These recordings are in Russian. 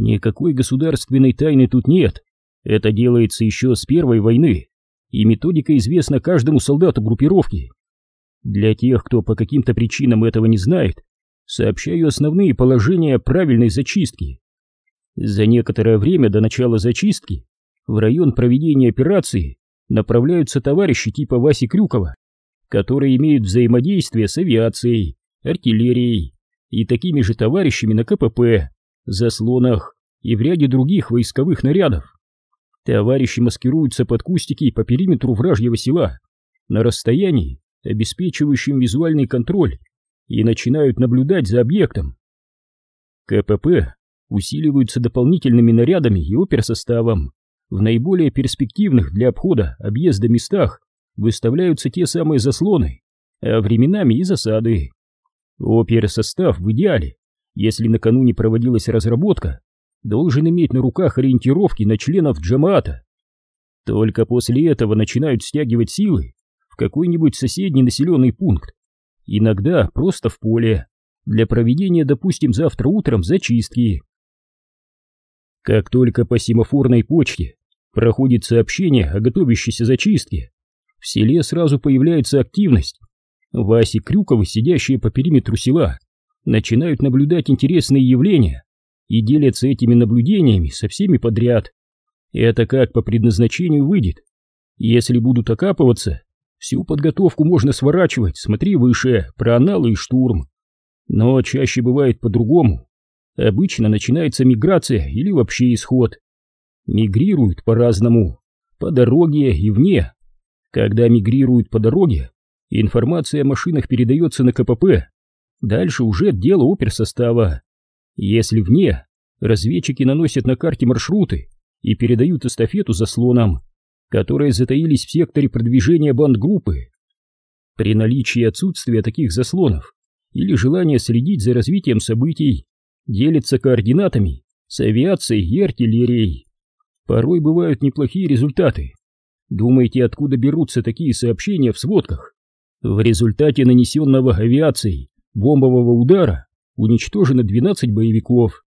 Никакой государственной тайны тут нет. Это делается еще с первой войны, и методика известна каждому солдату группировки. Для тех, кто по каким-то причинам этого не знает, сообщаю основные положения правильной зачистки. За некоторое время до начала зачистки в район проведения операции направляются товарищи типа Васи Крюкова, которые имеют взаимодействие с авиацией, артиллерией и такими же товарищами на КПП, заслонах и в ряде других войсковых нарядов. Товарищи маскируются под кустики по периметру вражьего села на расстоянии, обеспечивающем визуальный контроль, и начинают наблюдать за объектом. КПП усиливаются дополнительными нарядами и оперсоставом. В наиболее перспективных для обхода объезда местах выставляются те самые заслоны, а временами и засады. Оперсостав в идеале, если накануне проводилась разработка, должен иметь на руках ориентировки на членов джамаата. Только после этого начинают стягивать силы в какой-нибудь соседний населенный пункт, иногда просто в поле, для проведения, допустим, завтра утром зачистки. Как только по семафорной почте проходит сообщение о готовящейся зачистке, в селе сразу появляется активность. Васи Крюковы, сидящие по периметру села, начинают наблюдать интересные явления и делятся этими наблюдениями со всеми подряд. Это как по предназначению выйдет. Если будут окапываться, всю подготовку можно сворачивать, смотри выше, про аналы и штурм. Но чаще бывает по-другому. Обычно начинается миграция или вообще исход. Мигрируют по-разному, по дороге и вне. Когда мигрируют по дороге, информация о машинах передается на КПП. Дальше уже дело оперсостава. Если вне, разведчики наносят на карте маршруты и передают эстафету заслонам, которые затаились в секторе продвижения бандгруппы. При наличии отсутствия таких заслонов или желания следить за развитием событий, делятся координатами с авиацией и артиллерией. Порой бывают неплохие результаты. Думаете, откуда берутся такие сообщения в сводках? В результате нанесенного авиацией бомбового удара уничтожено 12 боевиков.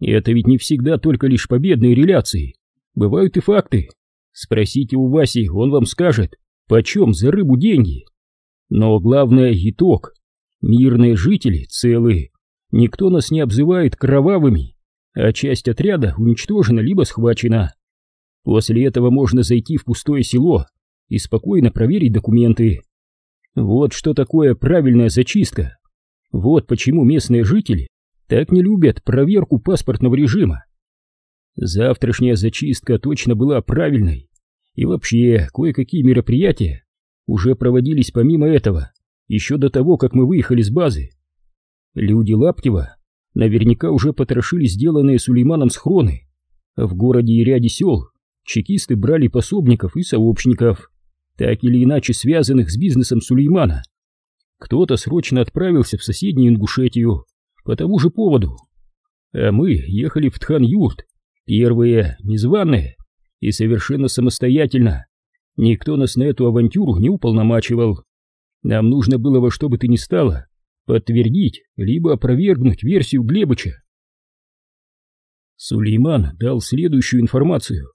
И это ведь не всегда только лишь победные реляции. Бывают и факты. Спросите у Васи, он вам скажет, почем за рыбу деньги. Но главное итог. Мирные жители целы. Никто нас не обзывает кровавыми, а часть отряда уничтожена либо схвачена. После этого можно зайти в пустое село и спокойно проверить документы. Вот что такое правильная зачистка. Вот почему местные жители так не любят проверку паспортного режима. Завтрашняя зачистка точно была правильной. И вообще, кое-какие мероприятия уже проводились помимо этого, еще до того, как мы выехали с базы. Люди Лаптева наверняка уже потрошили сделанные Сулейманом схроны. В городе и ряде сел чекисты брали пособников и сообщников, так или иначе связанных с бизнесом Сулеймана. Кто-то срочно отправился в соседнюю Ингушетию по тому же поводу. А мы ехали в Тхан-Юрт, первые, незваные, и совершенно самостоятельно. Никто нас на эту авантюру не уполномачивал. Нам нужно было во что бы то ни стало подтвердить либо опровергнуть версию Глебыча. Сулейман дал следующую информацию.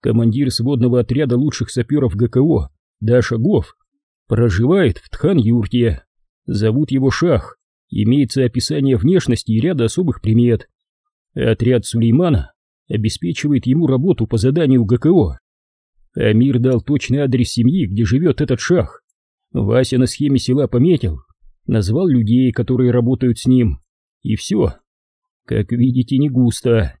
Командир сводного отряда лучших саперов ГКО Даша Гов проживает в Тхан-Юрте. Зовут его Шах. Имеется описание внешности и ряда особых примет. Отряд Сулеймана обеспечивает ему работу по заданию ГКО. Амир дал точный адрес семьи, где живет этот Шах. Вася на схеме села пометил, назвал людей, которые работают с ним, и все. Как видите, не густо.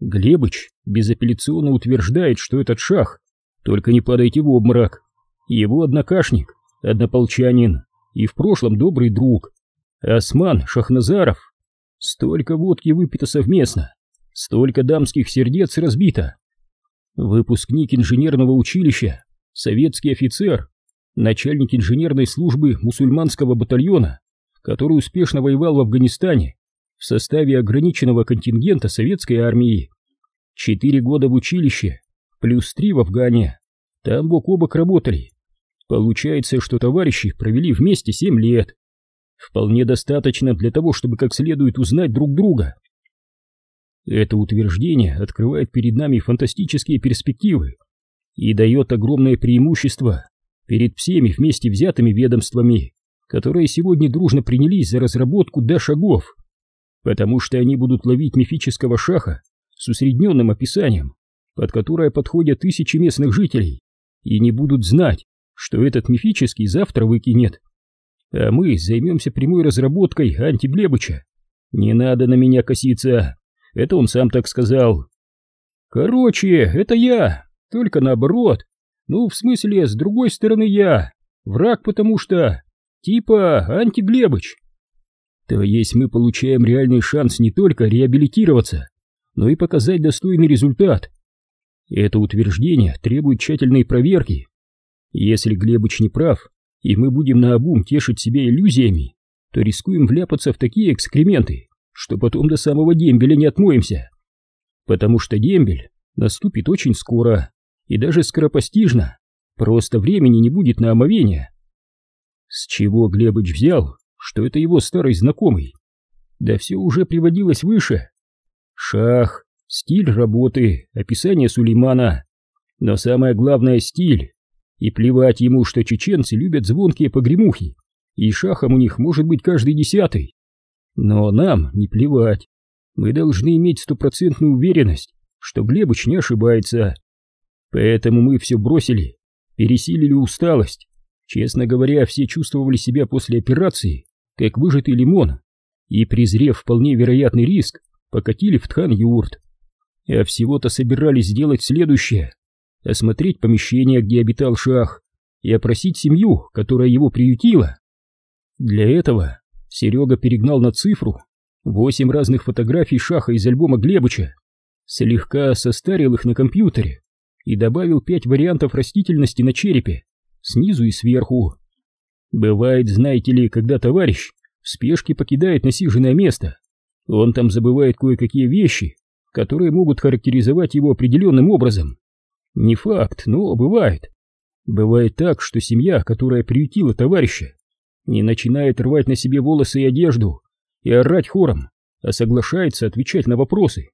Глебыч безапелляционно утверждает, что этот шах, только не падайте в обморок, его однокашник, однополчанин и в прошлом добрый друг, Осман Шахназаров. Столько водки выпито совместно, столько дамских сердец разбито. Выпускник инженерного училища, советский офицер, начальник инженерной службы мусульманского батальона, который успешно воевал в Афганистане в составе ограниченного контингента советской армии. Четыре года в училище, плюс три в Афгане. Там бок о бок работали. Получается, что товарищи провели вместе семь лет. Вполне достаточно для того, чтобы как следует узнать друг друга. Это утверждение открывает перед нами фантастические перспективы и дает огромное преимущество перед всеми вместе взятыми ведомствами, которые сегодня дружно принялись за разработку до шагов, потому что они будут ловить мифического шаха с усредненным описанием, под которое подходят тысячи местных жителей, и не будут знать, что этот мифический завтра выкинет. А мы займемся прямой разработкой антиглебыча. Не надо на меня коситься, это он сам так сказал. Короче, это я, только наоборот. Ну, в смысле, с другой стороны я. Враг потому что... Типа антиглебыч. То есть мы получаем реальный шанс не только реабилитироваться, но и показать достойный результат. Это утверждение требует тщательной проверки. Если Глебыч не прав, и мы будем наобум тешить себя иллюзиями, то рискуем вляпаться в такие экскременты, что потом до самого дембеля не отмоемся. Потому что дембель наступит очень скоро, и даже скоропостижно, просто времени не будет на омовение. С чего Глебыч взял, что это его старый знакомый? Да все уже приводилось выше. Шах, стиль работы, описание Сулеймана. Но самое главное — стиль. И плевать ему, что чеченцы любят звонкие погремухи, и шахом у них может быть каждый десятый. Но нам не плевать. Мы должны иметь стопроцентную уверенность, что Глебыч не ошибается. Поэтому мы все бросили, пересилили усталость. Честно говоря, все чувствовали себя после операции, как выжатый лимон, и, презрев вполне вероятный риск, покатили в Тхан-Юрт. А всего-то собирались сделать следующее — осмотреть помещение, где обитал Шах, и опросить семью, которая его приютила. Для этого Серега перегнал на цифру восемь разных фотографий Шаха из альбома Глебыча, слегка состарил их на компьютере и добавил пять вариантов растительности на черепе, снизу и сверху. Бывает, знаете ли, когда товарищ в спешке покидает насиженное место, он там забывает кое-какие вещи, которые могут характеризовать его определенным образом. Не факт, но бывает. Бывает так, что семья, которая приютила товарища, не начинает рвать на себе волосы и одежду и орать хором, а соглашается отвечать на вопросы.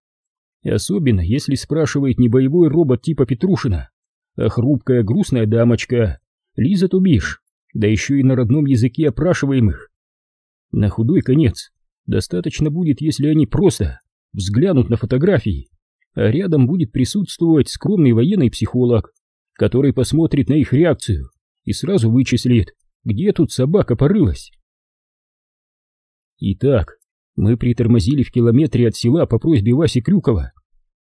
И особенно, если спрашивает не боевой робот типа Петрушина, а хрупкая грустная дамочка Лиза Тубиш, да еще и на родном языке опрашиваемых. На худой конец достаточно будет, если они просто взглянут на фотографии, рядом будет присутствовать скромный военный психолог, который посмотрит на их реакцию и сразу вычислит, где тут собака порылась. Итак, мы притормозили в километре от села по просьбе Васи Крюкова.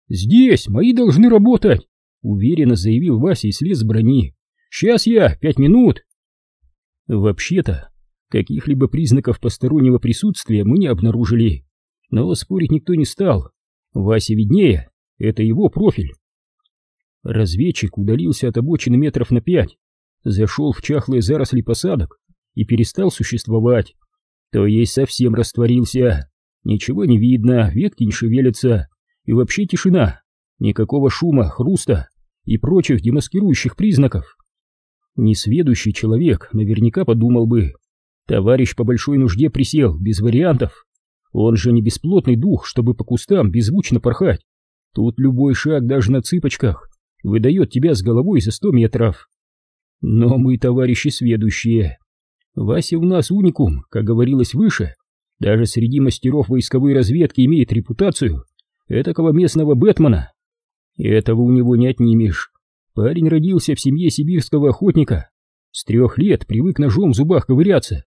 «Здесь мои должны работать!» — уверенно заявил Вася и слез с брони. «Сейчас я, пять минут!» Вообще-то, каких-либо признаков постороннего присутствия мы не обнаружили, но спорить никто не стал. Вася виднее, это его профиль. Разведчик удалился от обочины метров на пять, зашел в чахлые заросли посадок и перестал существовать то есть совсем растворился. Ничего не видно, ветки не шевелятся, и вообще тишина, никакого шума, хруста и прочих демаскирующих признаков. Несведущий человек наверняка подумал бы, товарищ по большой нужде присел, без вариантов. Он же не бесплотный дух, чтобы по кустам беззвучно порхать. Тут любой шаг, даже на цыпочках, выдает тебя с головой за сто метров. Но мы, товарищи сведущие, Вася у нас уникум, как говорилось выше, даже среди мастеров войсковой разведки имеет репутацию этакого местного Бэтмена. Этого у него не отнимешь. Парень родился в семье сибирского охотника, с трех лет привык ножом в зубах ковыряться,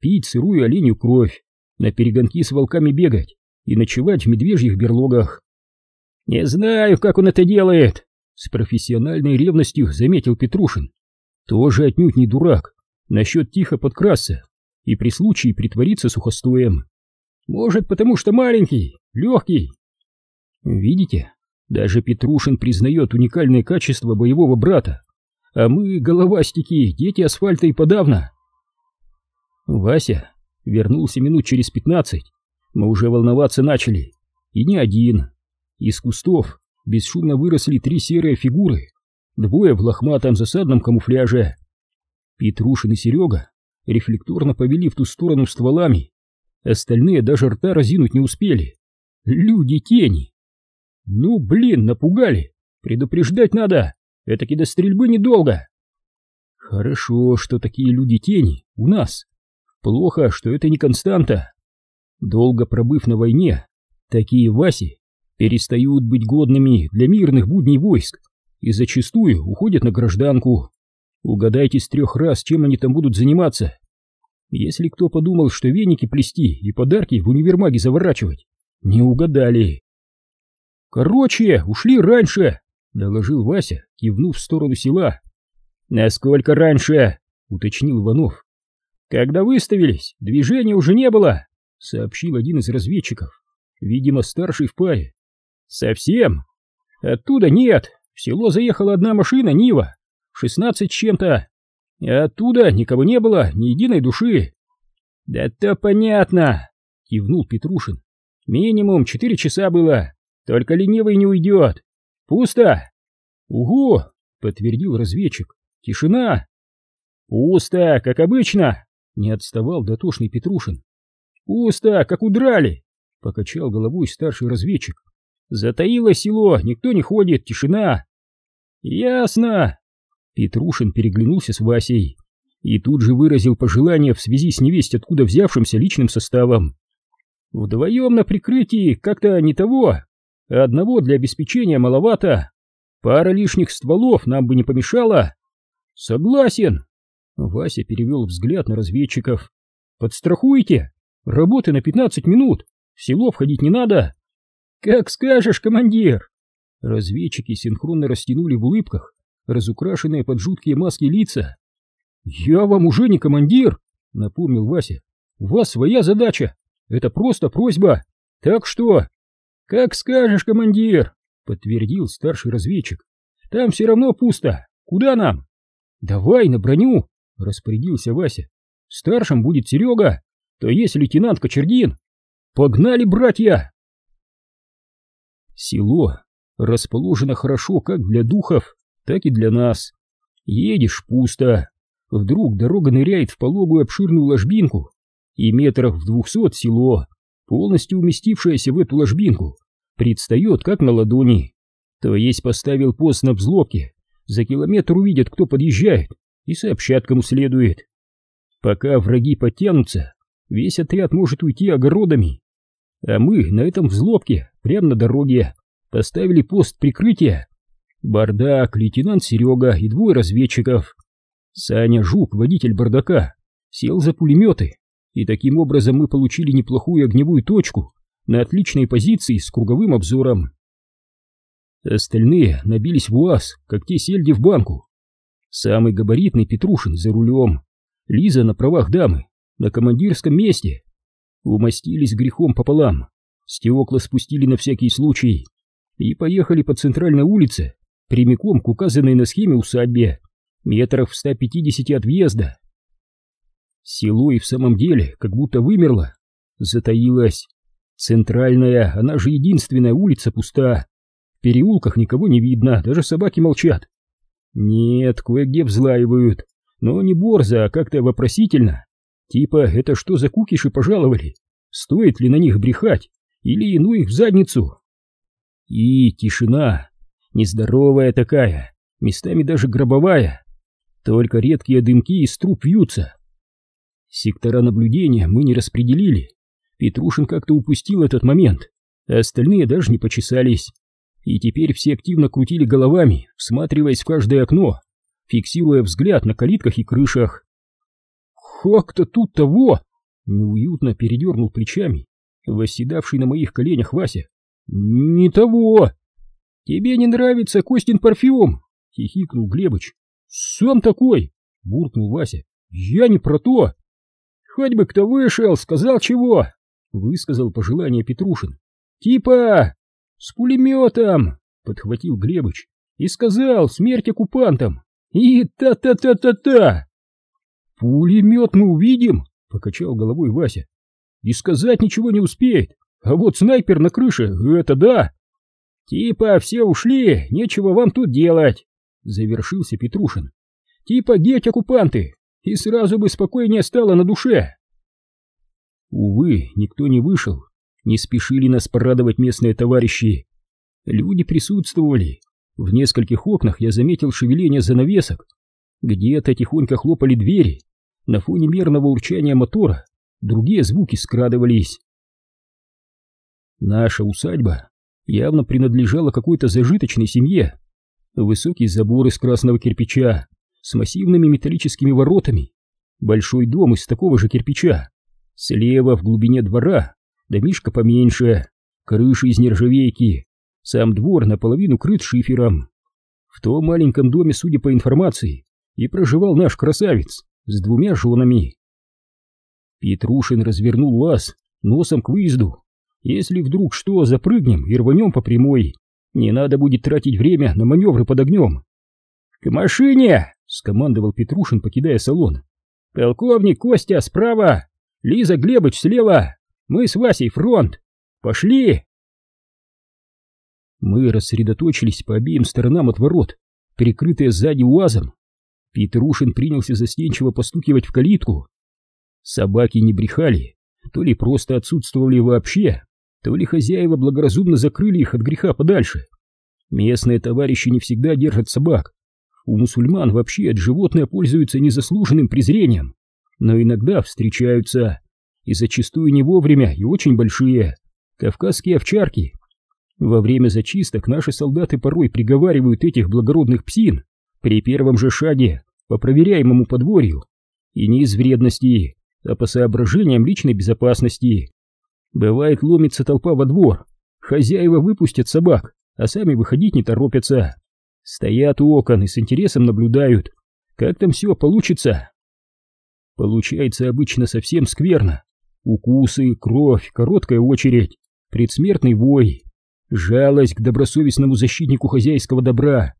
пить сырую оленью кровь, на перегонки с волками бегать и ночевать в медвежьих берлогах. «Не знаю, как он это делает», — с профессиональной ревностью заметил Петрушин. Тоже отнюдь не дурак, насчет тихо подкрасться и при случае притвориться сухостоем. Может, потому что маленький, легкий. Видите, даже Петрушин признает уникальное качество боевого брата, а мы, головастики, дети асфальта и подавно. Вася вернулся минут через пятнадцать, мы уже волноваться начали, и не один. Из кустов бесшумно выросли три серые фигуры, двое в лохматом засадном камуфляже, Петрушин и Серега рефлекторно повели в ту сторону стволами. Остальные даже рта разинуть не успели. Люди-тени. Ну, блин, напугали. Предупреждать надо. Это до стрельбы недолго. Хорошо, что такие люди тени у нас. Плохо, что это не константа. Долго пробыв на войне, такие Васи перестают быть годными для мирных будней войск и зачастую уходят на гражданку. Угадайте с трех раз, чем они там будут заниматься. Если кто подумал, что веники плести и подарки в универмаге заворачивать, не угадали. Короче, ушли раньше, доложил Вася, кивнув в сторону села. Насколько раньше? уточнил Иванов. Когда выставились, движения уже не было, сообщил один из разведчиков, видимо, старший в паре. Совсем? Оттуда нет. В село заехала одна машина Нива, шестнадцать чем-то. А оттуда никого не было, ни единой души. Да то понятно, кивнул Петрушин. Минимум четыре часа было. Только ленивый не уйдет. Пусто. Угу, подтвердил разведчик. Тишина. Пусто, как обычно. Не отставал дотошный Петрушин. Пусто, как удрали. Покачал головой старший разведчик. Затаило село, никто не ходит, тишина. Ясно. Петрушин переглянулся с Васей и тут же выразил пожелание в связи с невесть откуда взявшимся личным составом. Вдвоем на прикрытии как-то не того, одного для обеспечения маловато. Пара лишних стволов нам бы не помешала. Согласен. Вася перевел взгляд на разведчиков. Подстрахуйте. Работы на 15 минут. В село входить не надо. Как скажешь, командир. Разведчики синхронно растянули в улыбках разукрашенные под жуткие маски лица. «Я вам уже не командир», — напомнил Вася. «У вас своя задача. Это просто просьба. Так что...» «Как скажешь, командир», — подтвердил старший разведчик. «Там все равно пусто. Куда нам?» «Давай на броню», — распорядился Вася. «Старшим будет Серега, то есть лейтенант Кочергин. Погнали, братья!» Село расположено хорошо как для духов, так и для нас. Едешь пусто. Вдруг дорога ныряет в пологую обширную ложбинку, и метрах в двухсот село, полностью уместившееся в эту ложбинку, предстает как на ладони. То есть поставил пост на взлобке, за километр увидят, кто подъезжает, и сообщат, кому следует. Пока враги подтянутся, весь отряд может уйти огородами. А мы на этом взлобке, прямо на дороге, поставили пост прикрытия. Бардак, лейтенант Серега и двое разведчиков. Саня Жук, водитель бардака, сел за пулеметы, и таким образом мы получили неплохую огневую точку на отличной позиции с круговым обзором. Остальные набились в УАЗ, как те сельди в банку. Самый габаритный Петрушин за рулем, Лиза на правах дамы, на командирском месте. Умостились грехом пополам, стекла спустили на всякий случай и поехали по центральной улице, прямиком к указанной на схеме усадьбе, метров в 150 от въезда. Село и в самом деле как будто вымерло, затаилось. Центральная, она же единственная улица пуста. В переулках никого не видно, даже собаки молчат. Нет, кое-где взлаивают, но не борзо, а как-то вопросительно. Типа, это что за кукиши пожаловали? Стоит ли на них брехать? Или ну их в задницу? И тишина, нездоровая такая, местами даже гробовая. Только редкие дымки из труб вьются. Сектора наблюдения мы не распределили. Петрушин как-то упустил этот момент, остальные даже не почесались. И теперь все активно крутили головами, всматриваясь в каждое окно, фиксируя взгляд на калитках и крышах. «Как-то тут того!» — неуютно передернул плечами, восседавший на моих коленях Вася. «Не того!» «Тебе не нравится Костин парфюм?» — хихикнул Глебыч. «Сам такой!» — буркнул Вася. «Я не про то!» «Хоть бы кто вышел, сказал чего!» — высказал пожелание Петрушин. «Типа с пулеметом!» — подхватил Глебыч и сказал «Смерть оккупантам!» И та-та-та-та-та! «Пулемет мы увидим!» — покачал головой Вася. «И сказать ничего не успеет, а вот снайпер на крыше — это да!» «Типа все ушли, нечего вам тут делать!» — завершился Петрушин. «Типа геть оккупанты, и сразу бы спокойнее стало на душе!» Увы, никто не вышел, не спешили нас порадовать местные товарищи. Люди присутствовали. В нескольких окнах я заметил шевеление занавесок. Где-то тихонько хлопали двери. На фоне мерного урчания мотора другие звуки скрадывались. Наша усадьба явно принадлежала какой-то зажиточной семье. Высокий забор из красного кирпича с массивными металлическими воротами. Большой дом из такого же кирпича. Слева в глубине двора домишка поменьше, крыши из нержавейки, сам двор наполовину крыт шифером. В том маленьком доме, судя по информации, и проживал наш красавец с двумя женами. Петрушин развернул лаз носом к выезду. Если вдруг что, запрыгнем и рванем по прямой. Не надо будет тратить время на маневры под огнем. — К машине! — скомандовал Петрушин, покидая салон. — Полковник Костя справа! Лиза Глебыч слева! Мы с Васей фронт! Пошли! Мы рассредоточились по обеим сторонам от ворот, перекрытые сзади УАЗом. Петрушин принялся застенчиво постукивать в калитку. Собаки не брехали, то ли просто отсутствовали вообще, то ли хозяева благоразумно закрыли их от греха подальше. Местные товарищи не всегда держат собак. У мусульман вообще от животное пользуются незаслуженным презрением, но иногда встречаются, и зачастую не вовремя, и очень большие, кавказские овчарки. Во время зачисток наши солдаты порой приговаривают этих благородных псин при первом же шаге по проверяемому подворью, и не из вредности, а по соображениям личной безопасности. Бывает, ломится толпа во двор, хозяева выпустят собак, а сами выходить не торопятся. Стоят у окон и с интересом наблюдают, как там все получится. Получается обычно совсем скверно. Укусы, кровь, короткая очередь, предсмертный вой, жалость к добросовестному защитнику хозяйского добра,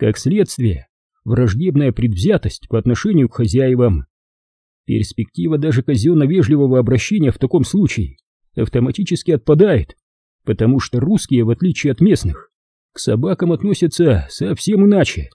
как следствие, враждебная предвзятость по отношению к хозяевам. Перспектива даже казенно-вежливого обращения в таком случае автоматически отпадает, потому что русские, в отличие от местных, к собакам относятся совсем иначе.